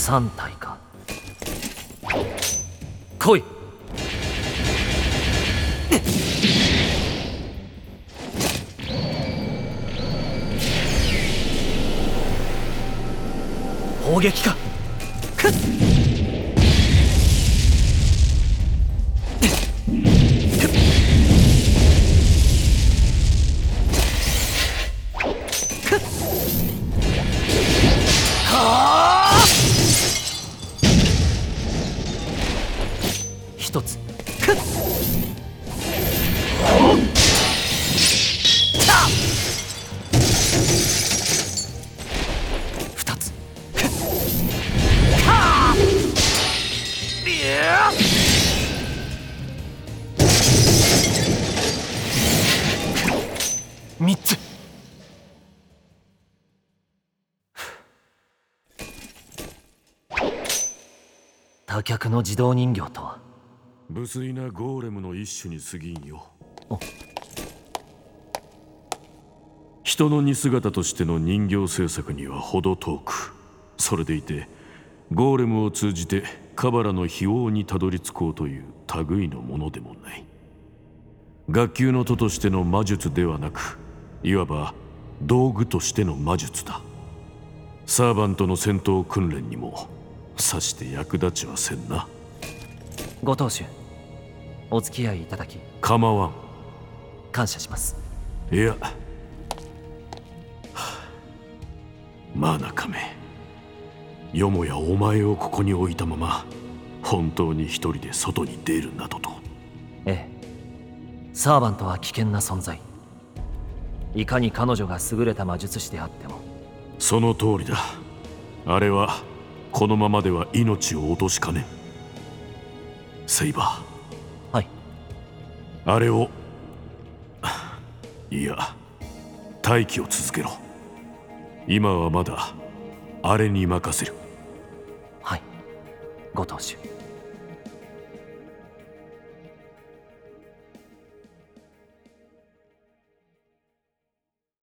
3体か。来い。砲撃か。くっ。一つ。くっ。二つ。くっはあいや三つ。多脚の自動人形とは？無粋なゴーレムの一種に過ぎんよ。お。人の似姿としての人形制作には程遠く。それでいてゴーレムを通じてカバラの秘王にたどり着こうという類のものでもない。学級の徒としての魔術ではなくいわば道具としての魔術だ。サーバントの戦闘訓練にもさして役立ちはせんな。ご当主お付き合いいただき構わん。感謝します。いや。はあマーナカメよもやお前をここに置いたまま本当に一人で外に出るなどと。ええ。サーバントは危険な存在。いかに彼女が優れた魔術師であっても。その通りだ。あれはこのままでは命を落としかねん。セイバはい。ーあれを。いや待機を続けろ。今はまだあれに任せる。はい。ご当主